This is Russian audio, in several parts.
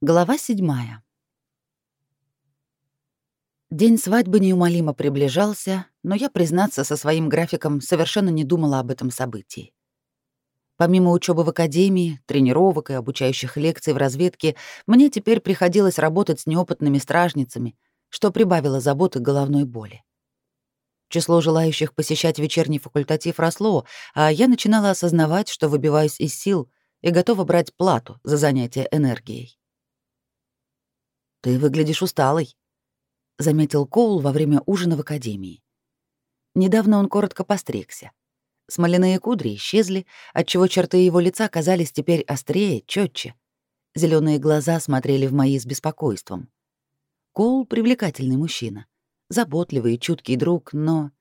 Глава седьмая. День свадьбы неумолимо приближался, но я, признаться, со своим графиком совершенно не думала об этом событии. Помимо учебы в академии, тренировок и обучающих лекций в разведке, мне теперь приходилось работать с неопытными стражницами, что прибавило заботы головной боли. Число желающих посещать вечерний факультатив росло, а я начинала осознавать, что выбиваюсь из сил и готова брать плату за занятие энергией. «Ты выглядишь усталой», — заметил Коул во время ужина в академии. Недавно он коротко постригся. Смоляные кудри исчезли, отчего черты его лица казались теперь острее, четче. Зеленые глаза смотрели в мои с беспокойством. Коул — привлекательный мужчина, заботливый и чуткий друг, но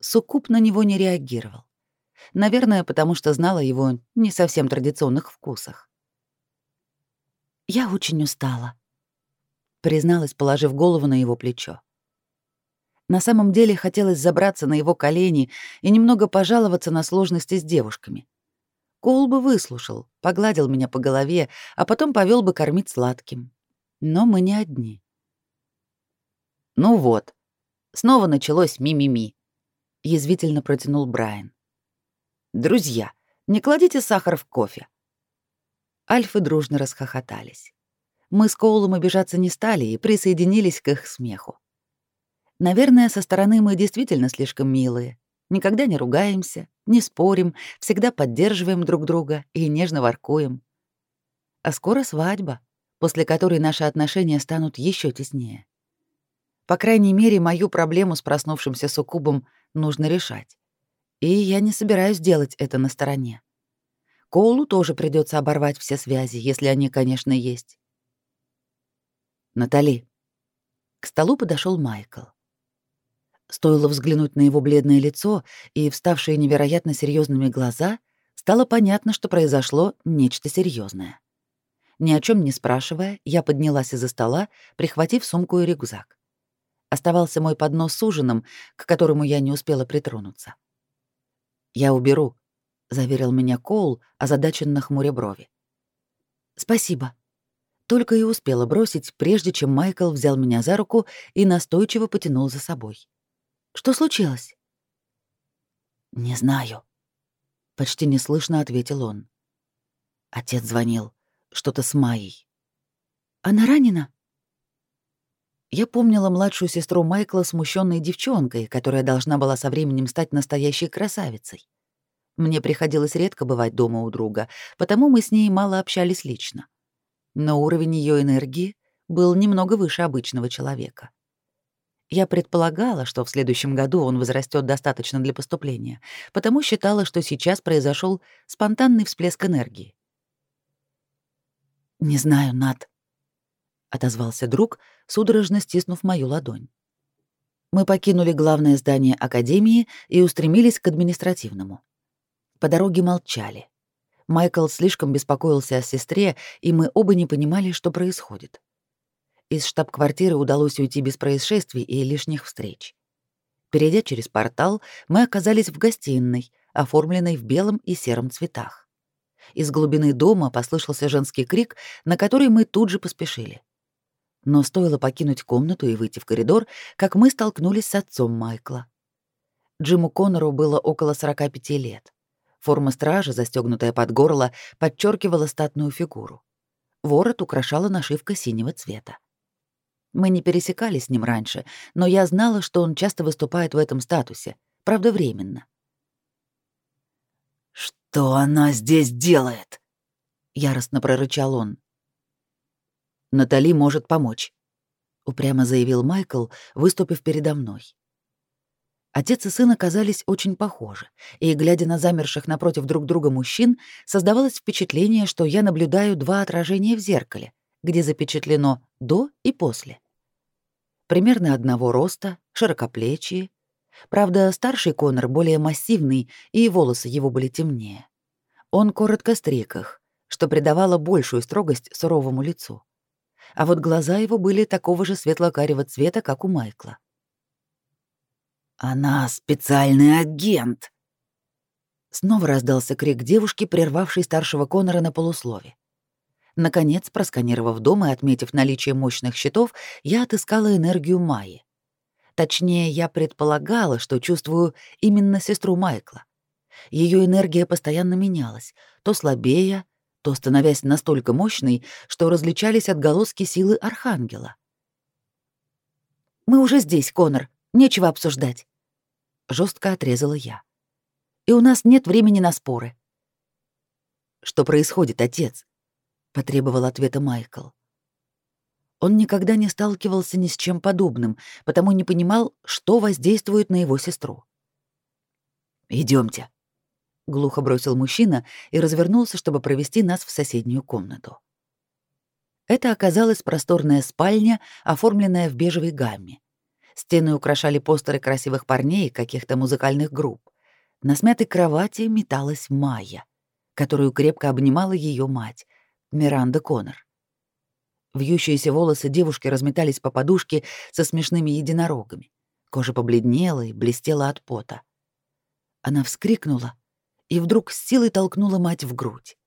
Суккуб на него не реагировал. Наверное, потому что знала его не совсем традиционных вкусах. «Я очень устала», призналась, положив голову на его плечо. На самом деле хотелось забраться на его колени и немного пожаловаться на сложности с девушками. Коул бы выслушал, погладил меня по голове, а потом повел бы кормить сладким. Но мы не одни. «Ну вот, снова началось ми-ми-ми», — язвительно протянул Брайан. «Друзья, не кладите сахар в кофе». Альфы дружно расхохотались. Мы с Коулом обижаться не стали и присоединились к их смеху. Наверное, со стороны мы действительно слишком милые. Никогда не ругаемся, не спорим, всегда поддерживаем друг друга и нежно воркуем. А скоро свадьба, после которой наши отношения станут еще теснее. По крайней мере, мою проблему с проснувшимся суккубом нужно решать. И я не собираюсь делать это на стороне. Коулу тоже придется оборвать все связи, если они, конечно, есть. Натали. К столу подошел Майкл. Стоило взглянуть на его бледное лицо и вставшие невероятно серьезными глаза, стало понятно, что произошло нечто серьезное. Ни о чем не спрашивая, я поднялась из-за стола, прихватив сумку и рюкзак. Оставался мой поднос с ужином, к которому я не успела притронуться. «Я уберу», — заверил меня Коул, озадаченно хмуря брови. «Спасибо», только и успела бросить, прежде чем Майкл взял меня за руку и настойчиво потянул за собой. «Что случилось?» «Не знаю», — почти неслышно ответил он. Отец звонил. Что-то с Майей. «Она ранена?» Я помнила младшую сестру Майкла смущенной девчонкой, которая должна была со временем стать настоящей красавицей. Мне приходилось редко бывать дома у друга, потому мы с ней мало общались лично но уровень ее энергии был немного выше обычного человека. Я предполагала, что в следующем году он возрастет достаточно для поступления, потому считала, что сейчас произошел спонтанный всплеск энергии. «Не знаю, Над», — отозвался друг, судорожно стиснув мою ладонь. Мы покинули главное здание Академии и устремились к административному. По дороге молчали. Майкл слишком беспокоился о сестре, и мы оба не понимали, что происходит. Из штаб-квартиры удалось уйти без происшествий и лишних встреч. Перейдя через портал, мы оказались в гостиной, оформленной в белом и сером цветах. Из глубины дома послышался женский крик, на который мы тут же поспешили. Но стоило покинуть комнату и выйти в коридор, как мы столкнулись с отцом Майкла. Джиму Коннору было около 45 лет. Форма стража, застегнутая под горло, подчеркивала статную фигуру. Ворот украшала нашивка синего цвета. Мы не пересекались с ним раньше, но я знала, что он часто выступает в этом статусе, правда, временно. «Что она здесь делает?» — яростно прорычал он. «Натали может помочь», — упрямо заявил Майкл, выступив передо мной. Отец и сын оказались очень похожи, и, глядя на замерших напротив друг друга мужчин, создавалось впечатление, что я наблюдаю два отражения в зеркале, где запечатлено «до» и «после». Примерно одного роста, широкоплечие. Правда, старший Конор более массивный, и волосы его были темнее. Он коротко стриг их, что придавало большую строгость суровому лицу. А вот глаза его были такого же светло-карего цвета, как у Майкла. «Она специальный агент!» Снова раздался крик девушки, прервавшей старшего Конора на полуслове. Наконец, просканировав дом и отметив наличие мощных щитов, я отыскала энергию Майи. Точнее, я предполагала, что чувствую именно сестру Майкла. Ее энергия постоянно менялась, то слабее, то становясь настолько мощной, что различались отголоски силы Архангела. «Мы уже здесь, Конор, нечего обсуждать», — жестко отрезала я. «И у нас нет времени на споры». «Что происходит, отец?» — потребовал ответа Майкл. Он никогда не сталкивался ни с чем подобным, потому не понимал, что воздействует на его сестру. Идемте, глухо бросил мужчина и развернулся, чтобы провести нас в соседнюю комнату. Это оказалась просторная спальня, оформленная в бежевой гамме. Стены украшали постеры красивых парней и каких-то музыкальных групп. На смятой кровати металась Майя, которую крепко обнимала ее мать, Миранда Коннор. Вьющиеся волосы девушки разметались по подушке со смешными единорогами. Кожа побледнела и блестела от пота. Она вскрикнула и вдруг с силой толкнула мать в грудь.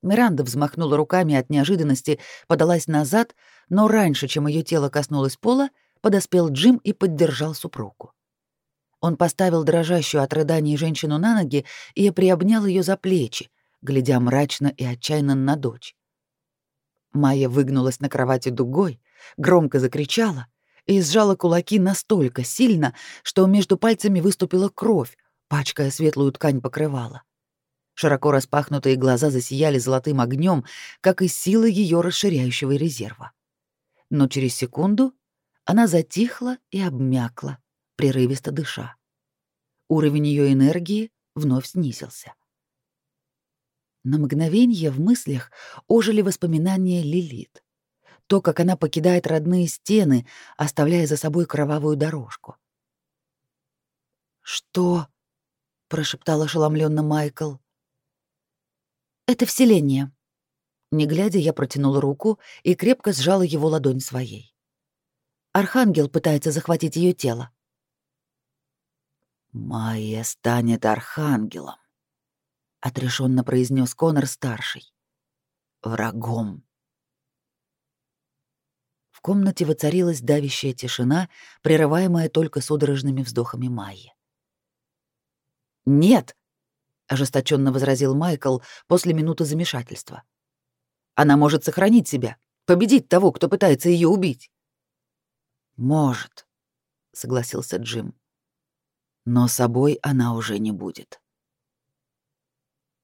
Миранда взмахнула руками от неожиданности, подалась назад, но раньше, чем ее тело коснулось пола, подоспел Джим и поддержал супругу. Он поставил дрожащую от рыданий женщину на ноги и приобнял ее за плечи, глядя мрачно и отчаянно на дочь. Майя выгнулась на кровати дугой, громко закричала и сжала кулаки настолько сильно, что между пальцами выступила кровь, пачкая светлую ткань покрывала. Широко распахнутые глаза засияли золотым огнем, как и силы ее расширяющего резерва. Но через секунду она затихла и обмякла, прерывисто дыша. Уровень ее энергии вновь снизился. На мгновение в мыслях ожили воспоминания Лилит. То, как она покидает родные стены, оставляя за собой кровавую дорожку. «Что?» — прошептал ошеломленно Майкл. «Это вселение». Не глядя, я протянула руку и крепко сжала его ладонь своей. Архангел пытается захватить ее тело. «Майя станет архангелом», — отрешенно произнес Конор старший. «Врагом». В комнате воцарилась давящая тишина, прерываемая только судорожными вздохами Майи. «Нет!» — ожесточенно возразил Майкл после минуты замешательства. «Она может сохранить себя, победить того, кто пытается ее убить». «Может», — согласился Джим. «Но собой она уже не будет».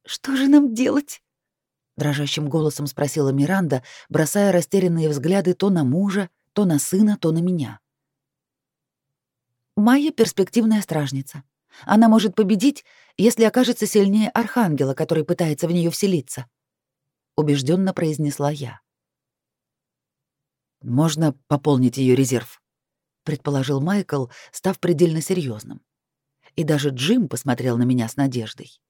«Что же нам делать?» — дрожащим голосом спросила Миранда, бросая растерянные взгляды то на мужа, то на сына, то на меня. «Майя — перспективная стражница. Она может победить, если окажется сильнее Архангела, который пытается в нее вселиться», — убежденно произнесла я. «Можно пополнить ее резерв», — предположил Майкл, став предельно серьезным. И даже Джим посмотрел на меня с надеждой.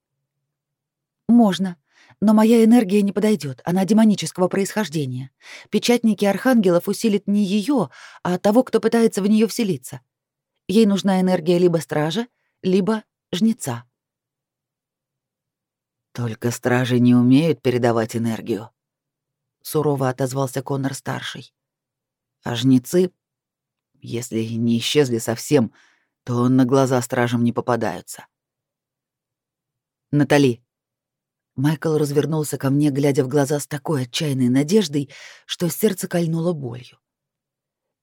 Можно. Но моя энергия не подойдет, она демонического происхождения. Печатники архангелов усилят не ее, а того, кто пытается в нее вселиться. Ей нужна энергия либо стража, либо жнеца. Только стражи не умеют передавать энергию, сурово отозвался Конор старший. А жнецы, если не исчезли совсем, то на глаза стражам не попадаются. Натали, Майкл развернулся ко мне, глядя в глаза с такой отчаянной надеждой, что сердце кольнуло болью.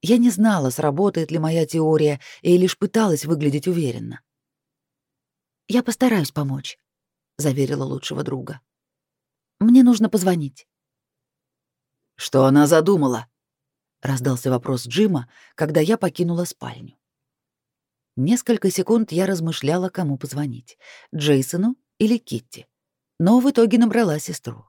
Я не знала, сработает ли моя теория, и лишь пыталась выглядеть уверенно. «Я постараюсь помочь», — заверила лучшего друга. «Мне нужно позвонить». «Что она задумала?» — раздался вопрос Джима, когда я покинула спальню. Несколько секунд я размышляла, кому позвонить — Джейсону или Китти но в итоге набрала сестру.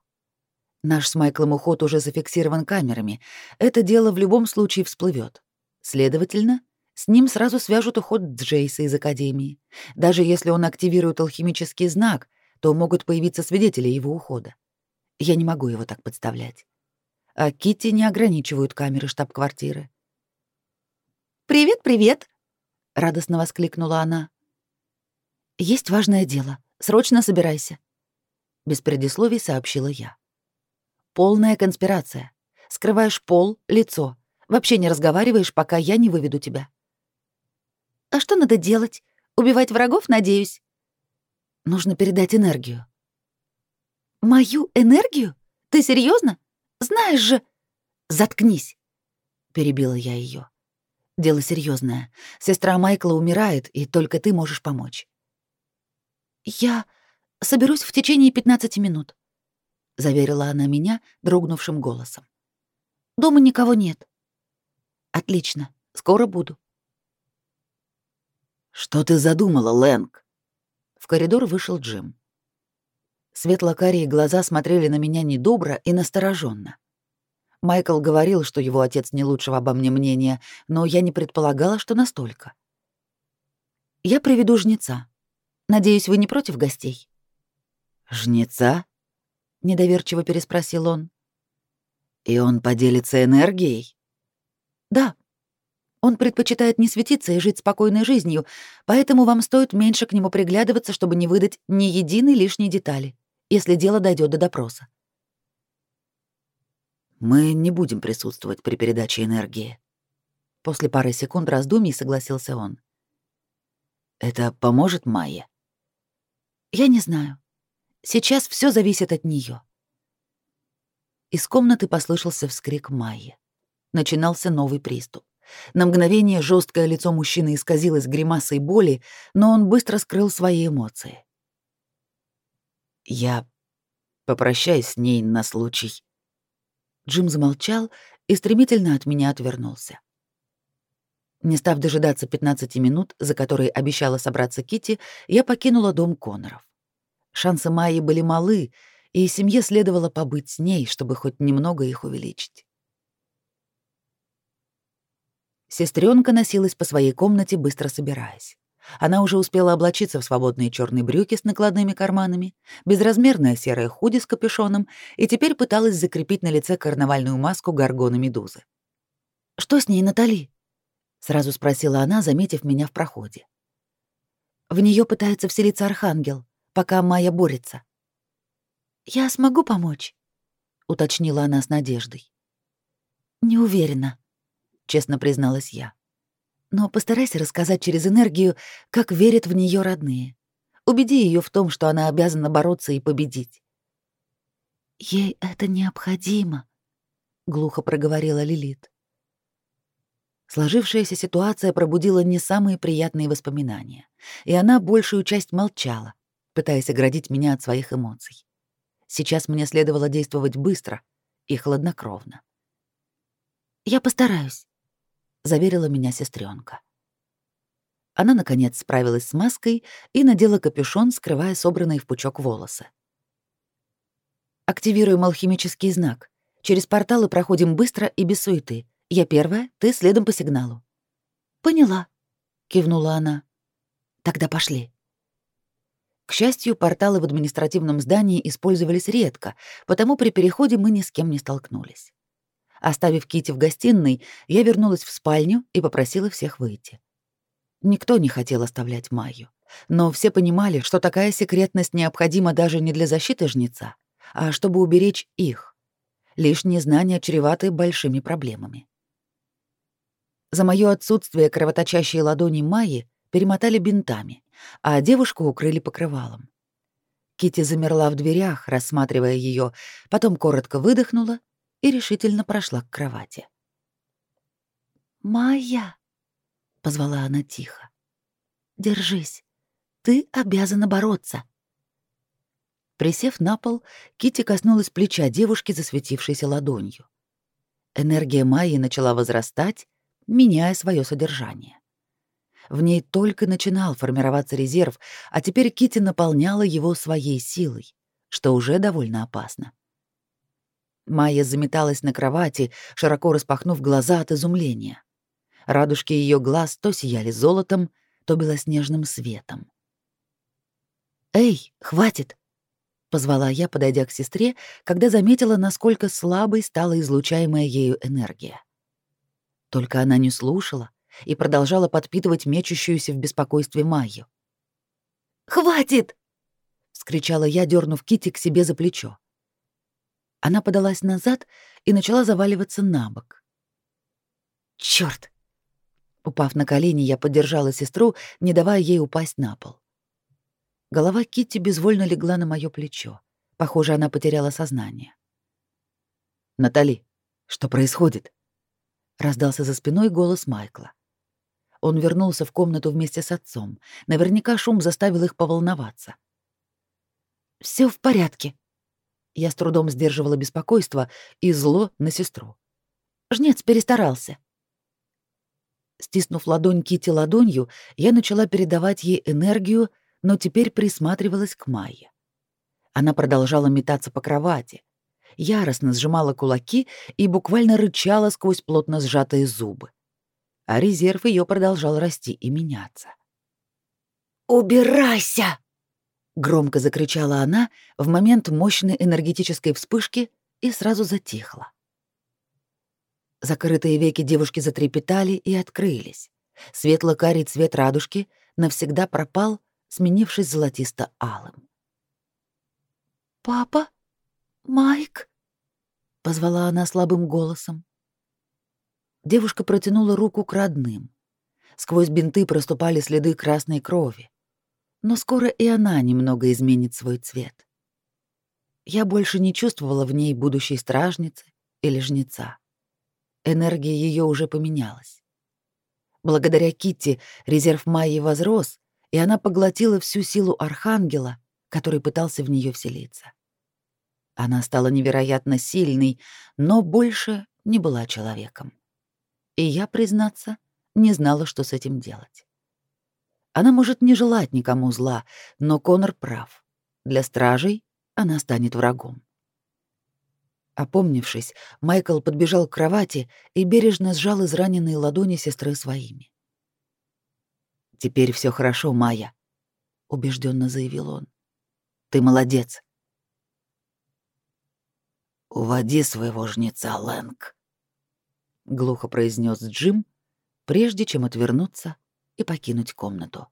Наш с Майклом уход уже зафиксирован камерами. Это дело в любом случае всплывет. Следовательно, с ним сразу свяжут уход Джейса из Академии. Даже если он активирует алхимический знак, то могут появиться свидетели его ухода. Я не могу его так подставлять. А Китти не ограничивают камеры штаб-квартиры. «Привет, привет!» — радостно воскликнула она. «Есть важное дело. Срочно собирайся», без предисловий сообщила я. Полная конспирация. Скрываешь пол, лицо. Вообще не разговариваешь, пока я не выведу тебя. А что надо делать? Убивать врагов, надеюсь? Нужно передать энергию. Мою энергию? Ты серьезно? Знаешь же... Заткнись, перебила я ее. Дело серьезное. Сестра Майкла умирает, и только ты можешь помочь. Я соберусь в течение 15 минут, заверила она меня дрогнувшим голосом. Дома никого нет. Отлично, скоро буду. Что ты задумала, Лэнг? В коридор вышел Джим. Светло-карие глаза смотрели на меня недобро и настороженно. Майкл говорил, что его отец не лучшего обо мне мнения, но я не предполагала, что настолько. «Я приведу жнеца. Надеюсь, вы не против гостей?» «Жнеца?» — недоверчиво переспросил он. «И он поделится энергией?» «Да. Он предпочитает не светиться и жить спокойной жизнью, поэтому вам стоит меньше к нему приглядываться, чтобы не выдать ни единой лишней детали, если дело дойдет до допроса. Мы не будем присутствовать при передаче энергии. После пары секунд раздумий согласился он. Это поможет Майе? Я не знаю. Сейчас все зависит от нее. Из комнаты послышался вскрик Майи. Начинался новый приступ. На мгновение жесткое лицо мужчины исказилось гримасой боли, но он быстро скрыл свои эмоции. «Я попрощаюсь с ней на случай», Джим замолчал и стремительно от меня отвернулся. Не став дожидаться 15 минут, за которые обещала собраться Кити, я покинула дом Коноров. Шансы Майи были малы, и семье следовало побыть с ней, чтобы хоть немного их увеличить. Сестренка носилась по своей комнате, быстро собираясь. Она уже успела облачиться в свободные черные брюки с накладными карманами, безразмерное серое худи с капюшоном и теперь пыталась закрепить на лице карнавальную маску горгона медузы. «Что с ней, Натали?» — сразу спросила она, заметив меня в проходе. «В нее пытается вселиться архангел, пока Майя борется». «Я смогу помочь?» — уточнила она с надеждой. «Не уверена», — честно призналась я. Но постарайся рассказать через энергию, как верят в нее родные. Убеди ее в том, что она обязана бороться и победить. Ей это необходимо, глухо проговорила Лилит. Сложившаяся ситуация пробудила не самые приятные воспоминания, и она большую часть молчала, пытаясь оградить меня от своих эмоций. Сейчас мне следовало действовать быстро и хладнокровно. Я постараюсь, заверила меня сестренка. Она, наконец, справилась с маской и надела капюшон, скрывая собранные в пучок волосы. «Активируем алхимический знак. Через порталы проходим быстро и без суеты. Я первая, ты следом по сигналу». «Поняла», — кивнула она. «Тогда пошли». К счастью, порталы в административном здании использовались редко, потому при переходе мы ни с кем не столкнулись. Оставив Кити в гостиной, я вернулась в спальню и попросила всех выйти. Никто не хотел оставлять Майю, но все понимали, что такая секретность необходима даже не для защиты жнеца, а чтобы уберечь их. Лишние знания чреваты большими проблемами. За моё отсутствие кровоточащие ладони Майи перемотали бинтами, а девушку укрыли покрывалом. Кити замерла в дверях, рассматривая ее, потом коротко выдохнула и решительно прошла к кровати. «Майя!» — позвала она тихо. «Держись, ты обязана бороться». Присев на пол, Кити коснулась плеча девушки, засветившейся ладонью. Энергия Майи начала возрастать, меняя свое содержание. В ней только начинал формироваться резерв, а теперь Кити наполняла его своей силой, что уже довольно опасно. Майя заметалась на кровати, широко распахнув глаза от изумления. Радужки ее глаз то сияли золотом, то белоснежным светом. «Эй, хватит!» — позвала я, подойдя к сестре, когда заметила, насколько слабой стала излучаемая ею энергия. Только она не слушала и продолжала подпитывать мечущуюся в беспокойстве Майю. «Хватит!» — вскричала я, дернув Кити к себе за плечо. Она подалась назад и начала заваливаться на бок. Черт! Упав на колени, я поддержала сестру, не давая ей упасть на пол. Голова Китти безвольно легла на мое плечо. Похоже, она потеряла сознание. «Натали, что происходит?» Раздался за спиной голос Майкла. Он вернулся в комнату вместе с отцом. Наверняка шум заставил их поволноваться. Все в порядке». Я с трудом сдерживала беспокойство и зло на сестру. Жнец перестарался. Стиснув ладонь Кити ладонью, я начала передавать ей энергию, но теперь присматривалась к Майе. Она продолжала метаться по кровати, яростно сжимала кулаки и буквально рычала сквозь плотно сжатые зубы. А резерв ее продолжал расти и меняться. «Убирайся!» — громко закричала она в момент мощной энергетической вспышки и сразу затихла. Закрытые веки девушки затрепетали и открылись. Светло-карий цвет радужки навсегда пропал, сменившись золотисто-алым. «Папа? Майк?» — позвала она слабым голосом. Девушка протянула руку к родным. Сквозь бинты проступали следы красной крови. Но скоро и она немного изменит свой цвет. Я больше не чувствовала в ней будущей стражницы или жнеца. Энергия ее уже поменялась. Благодаря Китти резерв Майи возрос, и она поглотила всю силу архангела, который пытался в нее вселиться. Она стала невероятно сильной, но больше не была человеком. И я, признаться, не знала, что с этим делать. Она может не желать никому зла, но Конор прав. Для стражей она станет врагом. Опомнившись, Майкл подбежал к кровати и бережно сжал израненные ладони сестры своими. «Теперь все хорошо, Майя», — убежденно заявил он. «Ты молодец». «Уводи своего жнеца, Лэнг», — глухо произнес Джим, прежде чем отвернуться и покинуть комнату.